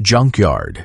junkyard.